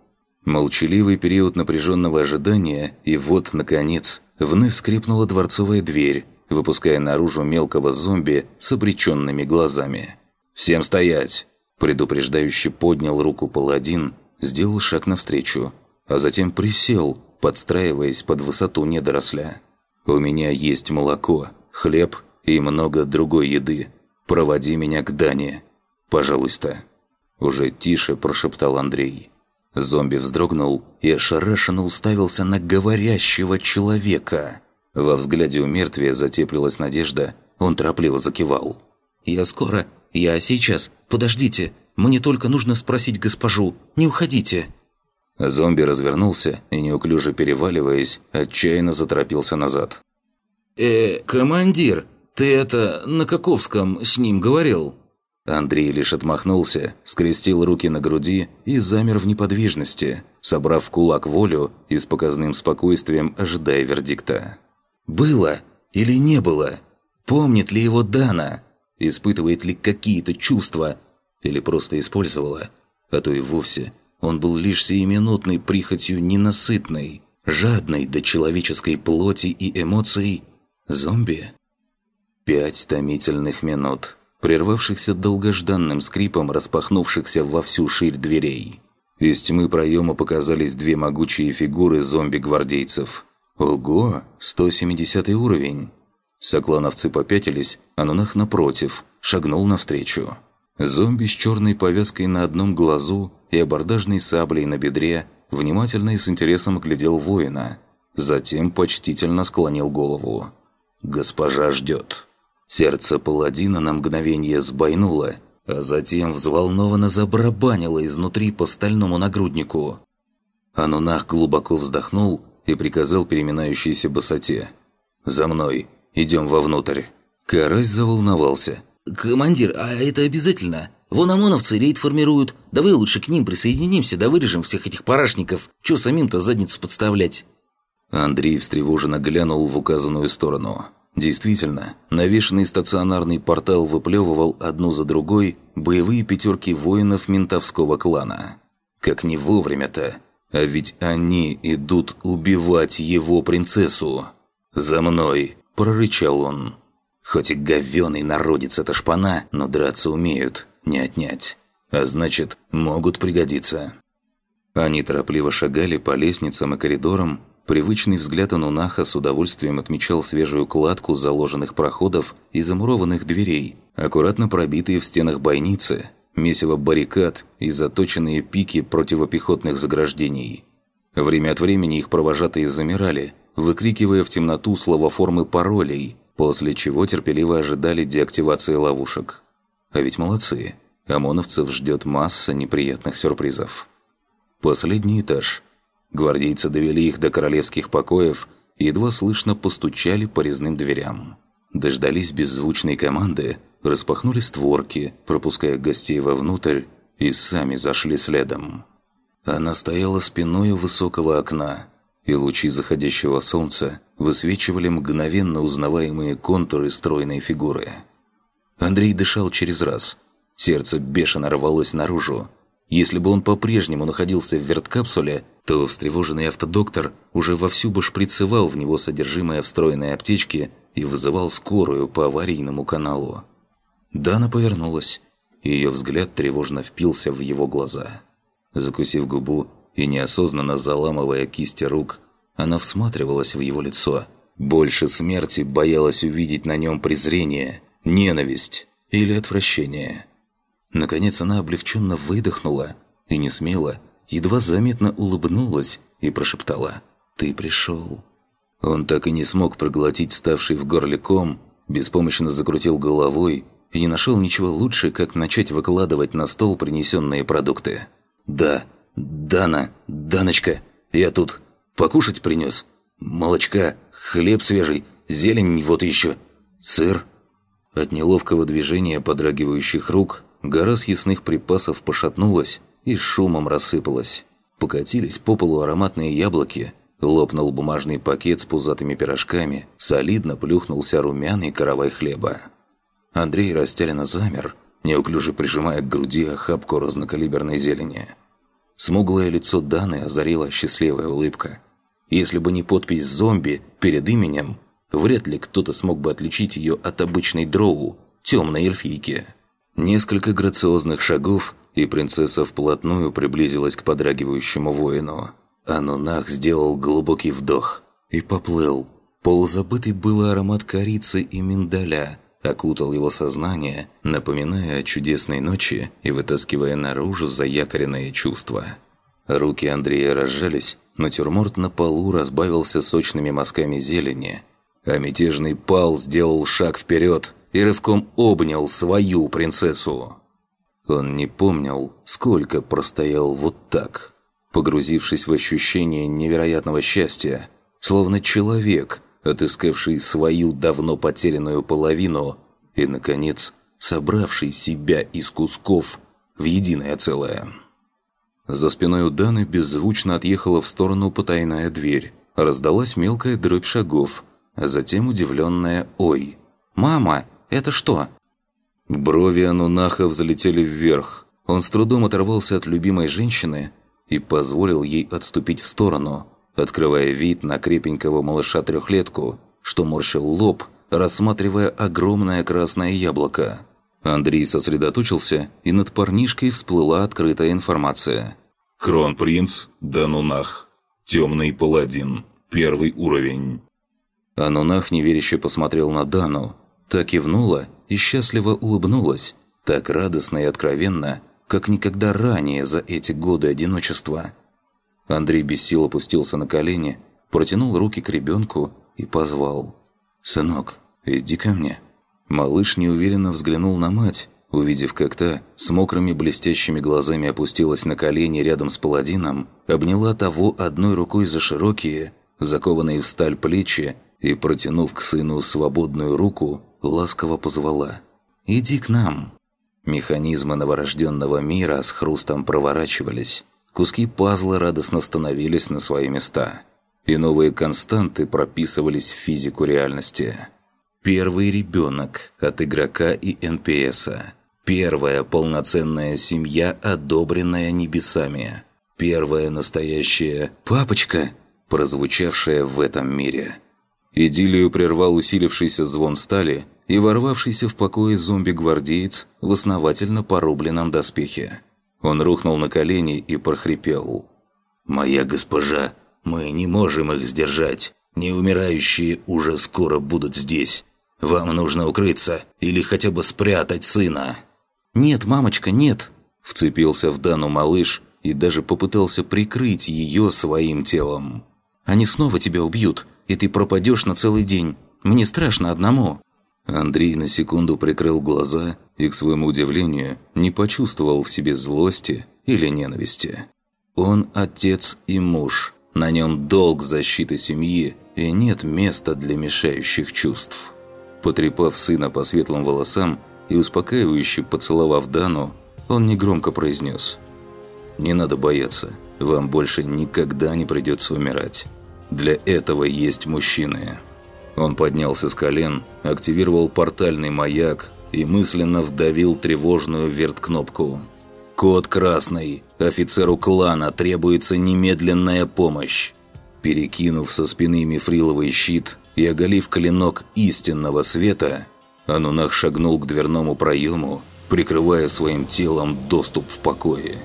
Молчаливый период напряженного ожидания, и вот, наконец, вновь скрипнула дворцовая дверь, выпуская наружу мелкого зомби с обреченными глазами. «Всем стоять!» Предупреждающе поднял руку паладин, сделал шаг навстречу, а затем присел, подстраиваясь под высоту недоросля. У меня есть молоко, хлеб и много другой еды. Проводи меня к Дане. Пожалуйста». Уже тише прошептал Андрей. Зомби вздрогнул и ошарашенно уставился на говорящего человека. Во взгляде у мертвия затеплилась надежда, он торопливо закивал. «Я скоро. Я сейчас. Подождите. Мне только нужно спросить госпожу. Не уходите». Зомби развернулся и, неуклюже переваливаясь, отчаянно заторопился назад. «Э, командир, ты это на Каковском с ним говорил?» Андрей лишь отмахнулся, скрестил руки на груди и замер в неподвижности, собрав в кулак волю и с показным спокойствием ожидая вердикта. «Было или не было? Помнит ли его Дана? Испытывает ли какие-то чувства? Или просто использовала? А то и вовсе он был лишь сиюминутной прихотью ненасытной, жадной до человеческой плоти и эмоций зомби. Пять томительных минут, прервавшихся долгожданным скрипом распахнувшихся во всю ширь дверей. Из тьмы проема показались две могучие фигуры зомби-гвардейцев. Ого, 170 уровень! Соклановцы попятились, а Нунах напротив, шагнул навстречу. Зомби с черной повязкой на одном глазу и абордажной саблей на бедре внимательно и с интересом глядел воина. Затем почтительно склонил голову. «Госпожа ждет». Сердце паладина на мгновение сбойнуло, а затем взволнованно забарабанило изнутри по стальному нагруднику. Анунах глубоко вздохнул и приказал переминающейся босоте. «За мной, идем вовнутрь». Карась заволновался. «Командир, а это обязательно? Вон ОМОНовцы рейд формируют. Давай лучше к ним присоединимся, да вырежем всех этих парашников. Чё самим-то задницу подставлять?» Андрей встревоженно глянул в указанную сторону. Действительно, навешенный стационарный портал выплевывал одну за другой боевые пятерки воинов ментовского клана. Как не вовремя-то. А ведь они идут убивать его принцессу. «За мной!» – прорычал он. Хоть и говёный народец это шпана, но драться умеют не отнять. А значит, могут пригодиться. Они торопливо шагали по лестницам и коридорам. Привычный взгляд Анунаха с удовольствием отмечал свежую кладку заложенных проходов и замурованных дверей, аккуратно пробитые в стенах бойницы, месиво баррикад и заточенные пики противопехотных заграждений. Время от времени их провожатые замирали, выкрикивая в темноту словоформы паролей, после чего терпеливо ожидали деактивации ловушек. А ведь молодцы. ОМОНовцев ждет масса неприятных сюрпризов. Последний этаж. Гвардейцы довели их до королевских покоев и едва слышно постучали по резным дверям. Дождались беззвучной команды распахнули створки, пропуская гостей вовнутрь, и сами зашли следом. Она стояла спиной у высокого окна, и лучи заходящего солнца высвечивали мгновенно узнаваемые контуры стройной фигуры. Андрей дышал через раз. Сердце бешено рвалось наружу. Если бы он по-прежнему находился в верткапсуле, то встревоженный автодоктор уже вовсю бы шприцевал в него содержимое встроенной аптечки и вызывал скорую по аварийному каналу. Дана повернулась, и ее взгляд тревожно впился в его глаза. Закусив губу и неосознанно заламывая кисти рук, она всматривалась в его лицо. Больше смерти боялась увидеть на нем презрение, ненависть или отвращение. Наконец она облегченно выдохнула и не смело, едва заметно улыбнулась и прошептала «Ты пришел». Он так и не смог проглотить ставший в горле ком, беспомощно закрутил головой и не нашел ничего лучше, как начать выкладывать на стол принесенные продукты. «Да, Дана, Даночка, я тут покушать принес. Молочка, хлеб свежий, зелень вот еще, сыр». От неловкого движения подрагивающих рук гора съестных припасов пошатнулась и шумом рассыпалась. Покатились по полу ароматные яблоки, лопнул бумажный пакет с пузатыми пирожками, солидно плюхнулся румяный каравай хлеба. Андрей растерянно замер, неуклюже прижимая к груди охапку разнокалиберной зелени. Смуглое лицо Даны озарила счастливая улыбка. Если бы не подпись «зомби» перед именем, вряд ли кто-то смог бы отличить ее от обычной дроу, темной эльфийки. Несколько грациозных шагов, и принцесса вплотную приблизилась к подрагивающему воину. Анунах сделал глубокий вдох и поплыл. Полузабытый был аромат корицы и миндаля окутал его сознание, напоминая о чудесной ночи и вытаскивая наружу заякоренные чувства. Руки Андрея разжались, натюрморт на полу разбавился сочными мазками зелени, а мятежный пал сделал шаг вперед и рывком обнял свою принцессу. Он не помнил, сколько простоял вот так, погрузившись в ощущение невероятного счастья, словно человек, отыскавший свою давно потерянную половину и, наконец, собравший себя из кусков в единое целое. За спиной у Даны беззвучно отъехала в сторону потайная дверь. Раздалась мелкая дробь шагов, а затем удивленная «Ой! Мама, это что?» Брови Анунаха взлетели вверх. Он с трудом оторвался от любимой женщины и позволил ей отступить в сторону, открывая вид на крепенького малыша-трехлетку, что морщил лоб, рассматривая огромное красное яблоко. Андрей сосредоточился, и над парнишкой всплыла открытая информация. «Кронпринц Данунах. Темный паладин. Первый уровень». Анунах неверяще посмотрел на Дану, так кивнула и счастливо улыбнулась, так радостно и откровенно, как никогда ранее за эти годы одиночества. Андрей без сил опустился на колени, протянул руки к ребенку и позвал. «Сынок, иди ко мне». Малыш неуверенно взглянул на мать, увидев, как та с мокрыми блестящими глазами опустилась на колени рядом с паладином, обняла того одной рукой за широкие, закованные в сталь плечи и, протянув к сыну свободную руку, ласково позвала «Иди к нам». Механизмы новорожденного мира с хрустом проворачивались, куски пазла радостно становились на свои места, и новые константы прописывались в физику реальности. Первый ребенок от игрока и НПСа. Первая полноценная семья, одобренная небесами. Первая настоящая «папочка», прозвучавшая в этом мире – Идиллию прервал усилившийся звон стали и ворвавшийся в покое зомби-гвардеец в основательно порубленном доспехе. Он рухнул на колени и прохрипел. «Моя госпожа, мы не можем их сдержать. Неумирающие уже скоро будут здесь. Вам нужно укрыться или хотя бы спрятать сына». «Нет, мамочка, нет!» Вцепился в Дану малыш и даже попытался прикрыть ее своим телом. «Они снова тебя убьют и ты пропадешь на целый день. Мне страшно одному». Андрей на секунду прикрыл глаза и, к своему удивлению, не почувствовал в себе злости или ненависти. Он отец и муж, на нем долг защиты семьи, и нет места для мешающих чувств. Потрепав сына по светлым волосам, и успокаивающе поцеловав Дану, он негромко произнес «Не надо бояться, вам больше никогда не придется умирать. Для этого есть мужчины». Он поднялся с колен, активировал портальный маяк и мысленно вдавил тревожную верткнопку. «Код красный. Офицеру клана требуется немедленная помощь». Перекинув со спины мифриловый щит и оголив клинок истинного света, Анунах шагнул к дверному проему, прикрывая своим телом доступ в покое.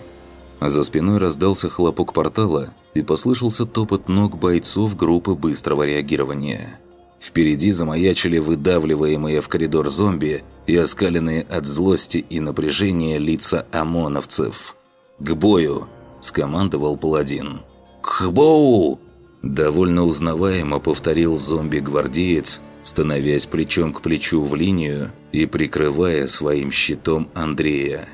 За спиной раздался хлопок портала и послышался топот ног бойцов группы быстрого реагирования. Впереди замаячили выдавливаемые в коридор зомби и оскаленные от злости и напряжения лица ОМОНовцев. «К бою!» – скомандовал паладин. «К бою!» – довольно узнаваемо повторил зомби-гвардеец, становясь плечом к плечу в линию и прикрывая своим щитом Андрея.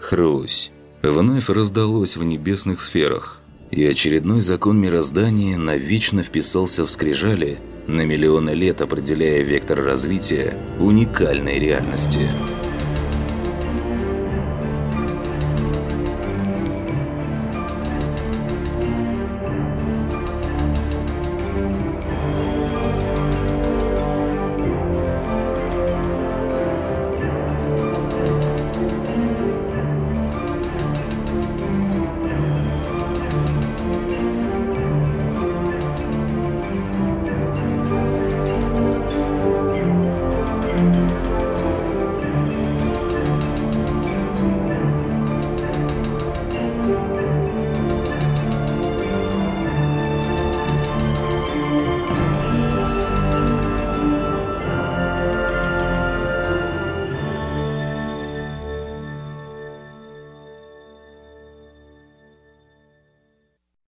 Хрусь. Вновь раздалось в небесных сферах, и очередной закон мироздания навечно вписался в скрижали – на миллионы лет определяя вектор развития уникальной реальности –